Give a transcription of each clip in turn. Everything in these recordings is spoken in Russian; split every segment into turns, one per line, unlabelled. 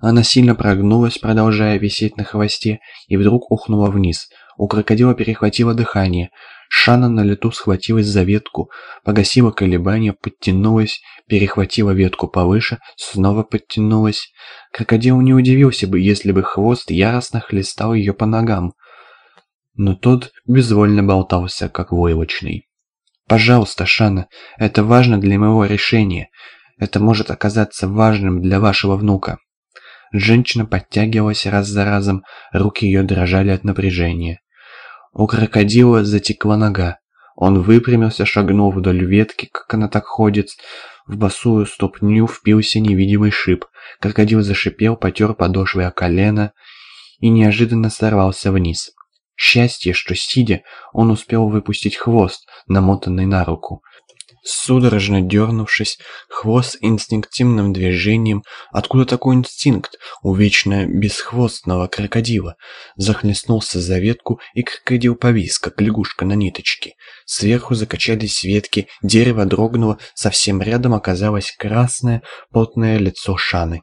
Она сильно прогнулась, продолжая висеть на хвосте, и вдруг ухнула вниз. У крокодила перехватило дыхание. Шана на лету схватилась за ветку, погасила колебания, подтянулась, перехватила ветку повыше, снова подтянулась. Крокодил не удивился бы, если бы хвост яростно хлестал ее по ногам. Но тот безвольно болтался, как войлочный. «Пожалуйста, Шана, это важно для моего решения. Это может оказаться важным для вашего внука». Женщина подтягивалась раз за разом, руки ее дрожали от напряжения. У крокодила затекла нога. Он выпрямился, шагнул вдоль ветки, как она так ходит. В босую ступню впился невидимый шип. Крокодил зашипел, потер подошвы о колено и неожиданно сорвался вниз. Счастье, что сидя, он успел выпустить хвост, намотанный на руку. Судорожно дернувшись, хвост инстинктивным движением, откуда такой инстинкт у вечно бесхвостного крокодила, захлестнулся за ветку, и крокодил повис, как лягушка на ниточке. Сверху закачались ветки, дерево дрогнуло, совсем рядом оказалось красное, потное лицо Шаны.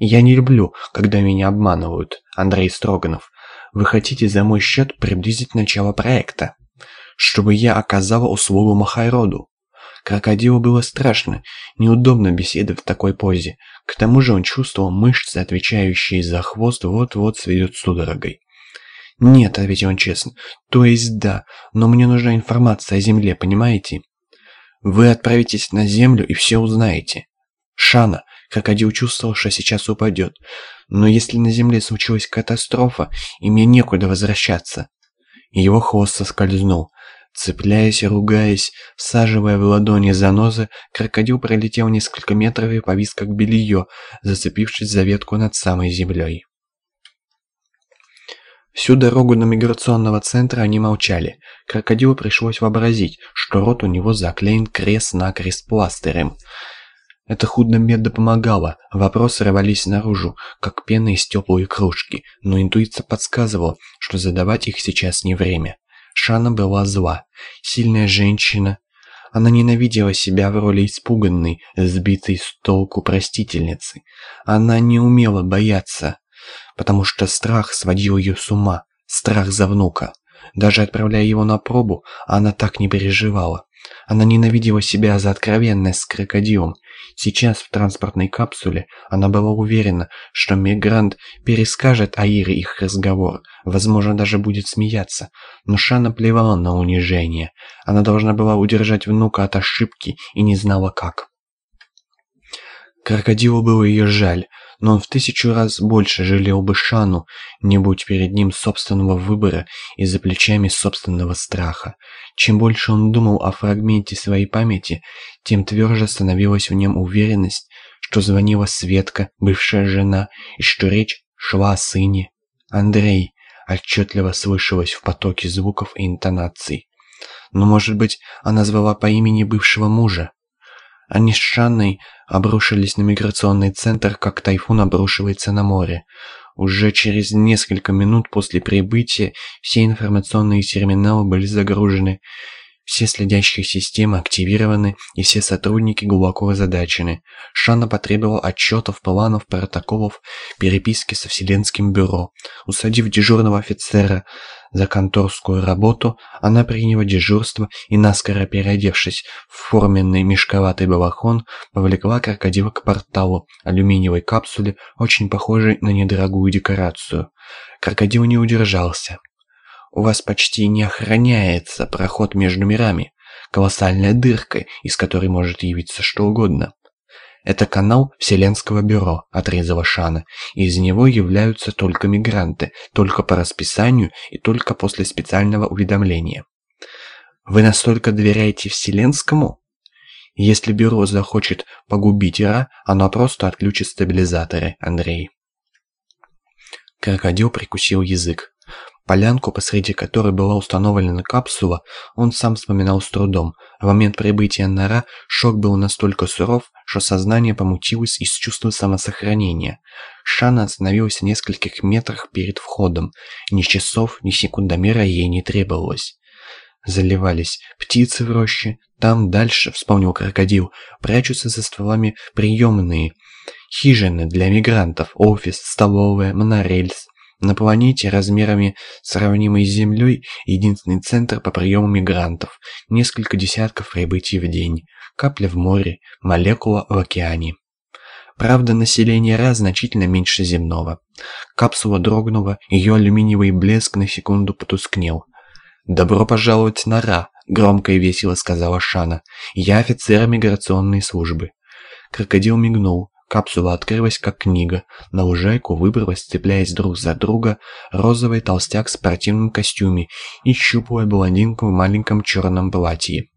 «Я не люблю, когда меня обманывают, Андрей Строганов. Вы хотите за мой счет приблизить начало проекта, чтобы я оказала услугу Махайроду. Крокодилу было страшно, неудобно беседовать в такой позе. К тому же он чувствовал мышцы, отвечающие за хвост, вот-вот сведет судорогой. «Нет», — ответил он честно, — «то есть да, но мне нужна информация о Земле, понимаете?» «Вы отправитесь на Землю и все узнаете». «Шана», — крокодил чувствовал, что сейчас упадет, «но если на Земле случилась катастрофа, и мне некуда возвращаться...» Его хвост соскользнул. Цепляясь и ругаясь, всаживая в ладони занозы, крокодил пролетел несколько метров и повис как белье, зацепившись за ветку над самой землей. Всю дорогу до миграционного центра они молчали. Крокодилу пришлось вообразить, что рот у него заклеен крест-накрест пластырем. Это худо-бедно помогало, вопросы рвались наружу, как пена из теплой кружки, но интуиция подсказывала, что задавать их сейчас не время. Шана была зла. Сильная женщина. Она ненавидела себя в роли испуганной, сбитой с толку простительницы. Она не умела бояться, потому что страх сводил ее с ума, страх за внука. Даже отправляя его на пробу, она так не переживала. Она ненавидела себя за откровенность с крокодилом. Сейчас в транспортной капсуле она была уверена, что мигрант перескажет Аире их разговор, возможно, даже будет смеяться. Но Шана плевала на унижение. Она должна была удержать внука от ошибки и не знала как. Крокодилу было ее жаль, но он в тысячу раз больше жалел бы Шану, не будь перед ним собственного выбора и за плечами собственного страха. Чем больше он думал о фрагменте своей памяти, тем тверже становилась в нем уверенность, что звонила Светка, бывшая жена, и что речь шла о сыне. Андрей отчетливо слышалось в потоке звуков и интонаций. Но, может быть, она звала по имени бывшего мужа? Они с Шанной обрушились на миграционный центр, как тайфун обрушивается на море. Уже через несколько минут после прибытия все информационные терминалы были загружены, все следящие системы активированы и все сотрудники глубоко озадачены. Шана потребовал отчетов, планов, протоколов, переписки со Вселенским бюро. Усадив дежурного офицера за конторскую работу, она приняла дежурство и, наскоро переодевшись в форменный мешковатый балахон, повлекла крокодила к порталу алюминиевой капсуле, очень похожей на недорогую декорацию. Крокодил не удержался. «У вас почти не охраняется проход между мирами, колоссальная дырка, из которой может явиться что угодно». «Это канал Вселенского бюро», — отрезала Шана. «Из него являются только мигранты, только по расписанию и только после специального уведомления». «Вы настолько доверяете Вселенскому?» «Если бюро захочет погубить Ира, оно просто отключит стабилизаторы, Андрей». Крокодил прикусил язык. Полянку, посреди которой была установлена капсула, он сам вспоминал с трудом. В момент прибытия на Ра шок был настолько суров, что сознание помутилось из чувства самосохранения. Шана остановилась в нескольких метрах перед входом. Ни часов, ни секундомера ей не требовалось. Заливались птицы в роще. Там дальше, вспомнил крокодил, прячутся за стволами приемные. Хижины для мигрантов, офис, столовая, монорельс. На планете размерами сравнимой с Землей единственный центр по приему мигрантов, несколько десятков прибытий в день, капля в море, молекула в океане. Правда, население Ра значительно меньше земного. Капсула дрогнула, ее алюминиевый блеск на секунду потускнел. «Добро пожаловать на Ра!» — громко и весело сказала Шана. «Я офицер миграционной службы». Крокодил мигнул. Капсула открылась, как книга. На лужайку выбралась, цепляясь друг за друга, розовый толстяк в спортивном костюме и щуплая блондинка в маленьком черном платье.